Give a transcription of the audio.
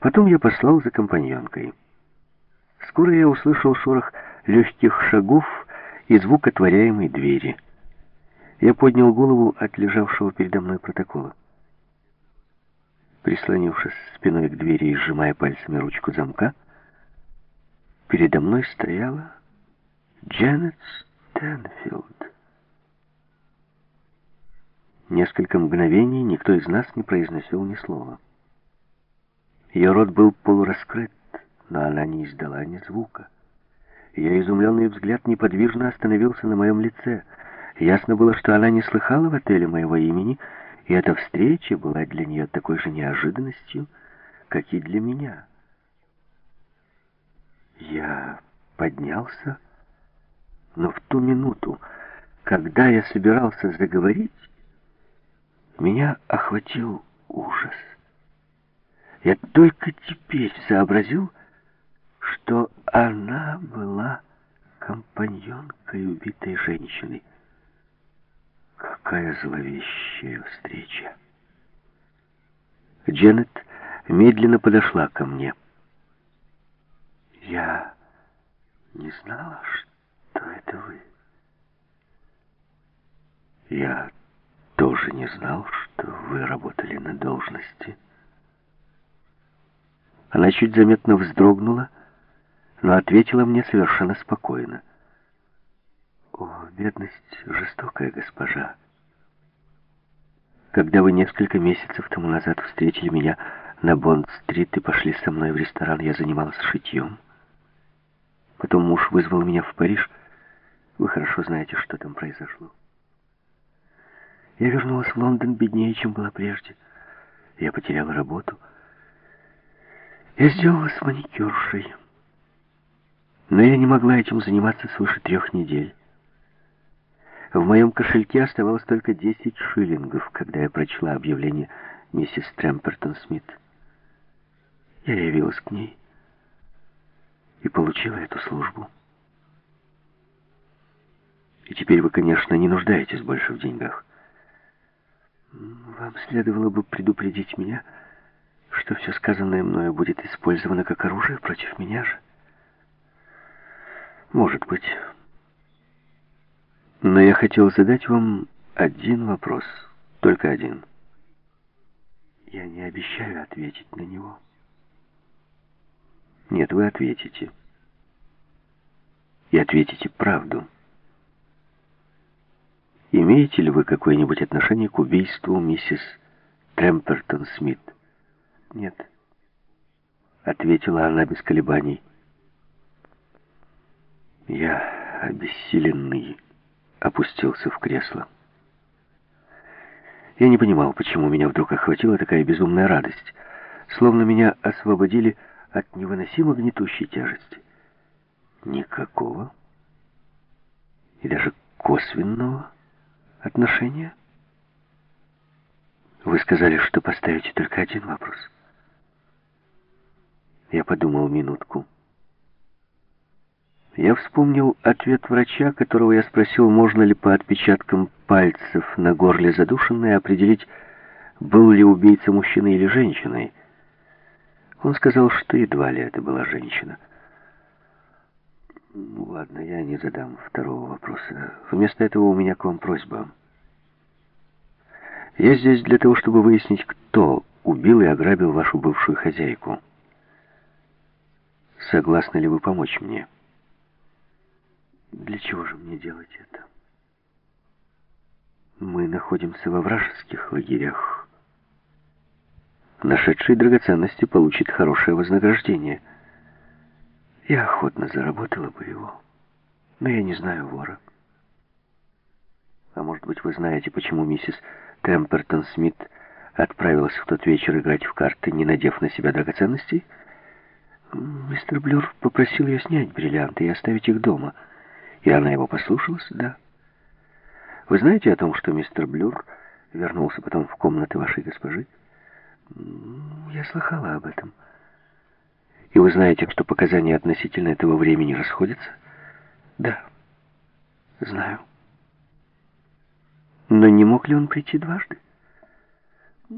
Потом я послал за компаньонкой. Скоро я услышал шорох легких шагов и звук отворяемой двери. Я поднял голову от лежавшего передо мной протокола. Прислонившись спиной к двери и сжимая пальцами ручку замка, передо мной стояла Дженнет Стэнфилд. Несколько мгновений никто из нас не произносил ни слова. Ее рот был полураскрыт, но она не издала ни звука. Ее изумленный взгляд неподвижно остановился на моем лице. Ясно было, что она не слыхала в отеле моего имени, и эта встреча была для нее такой же неожиданностью, как и для меня. Я поднялся, но в ту минуту, когда я собирался заговорить, меня охватил ужас. Я только теперь сообразил, что она была компаньонкой убитой женщины. Какая зловещая встреча. Дженнет медленно подошла ко мне. Я не знала, что это вы. Я тоже не знал, что вы работали на должности. Она чуть заметно вздрогнула, но ответила мне совершенно спокойно. «О, бедность жестокая госпожа! Когда вы несколько месяцев тому назад встретили меня на Бонд-стрит и пошли со мной в ресторан, я занималась шитьем. Потом муж вызвал меня в Париж. Вы хорошо знаете, что там произошло. Я вернулась в Лондон беднее, чем была прежде. Я потеряла работу. Я сделалась маникюршей. Но я не могла этим заниматься свыше трех недель. В моем кошельке оставалось только 10 шиллингов, когда я прочла объявление миссис Трэмпертон Смит. Я явилась к ней и получила эту службу. И теперь вы, конечно, не нуждаетесь больше в деньгах. Вам следовало бы предупредить меня, что все сказанное мною будет использовано как оружие против меня же. Может быть. Но я хотел задать вам один вопрос, только один. Я не обещаю ответить на него. Нет, вы ответите. И ответите правду. Имеете ли вы какое-нибудь отношение к убийству миссис Трэмпертон Смит? «Нет», — ответила она без колебаний. Я, обессиленный, опустился в кресло. Я не понимал, почему меня вдруг охватила такая безумная радость, словно меня освободили от невыносимо гнетущей тяжести. Никакого и даже косвенного отношения. Вы сказали, что поставите только один вопрос — я подумал минутку. Я вспомнил ответ врача, которого я спросил, можно ли по отпечаткам пальцев на горле задушенной определить, был ли убийца мужчиной или женщиной. Он сказал, что едва ли это была женщина. Ну, ладно, я не задам второго вопроса. Вместо этого у меня к вам просьба. Я здесь для того, чтобы выяснить, кто убил и ограбил вашу бывшую хозяйку. Согласны ли вы помочь мне? Для чего же мне делать это? Мы находимся во вражеских лагерях. Нашедший драгоценности получит хорошее вознаграждение. Я охотно заработала бы его, но я не знаю вора. А может быть, вы знаете, почему миссис Темпертон Смит отправилась в тот вечер играть в карты, не надев на себя драгоценностей? Мистер Блюр попросил ее снять бриллианты и оставить их дома. И она его послушалась, да. Вы знаете о том, что мистер Блюр вернулся потом в комнаты вашей госпожи? Я слыхала об этом. И вы знаете, что показания относительно этого времени расходятся? Да, знаю. Но не мог ли он прийти дважды?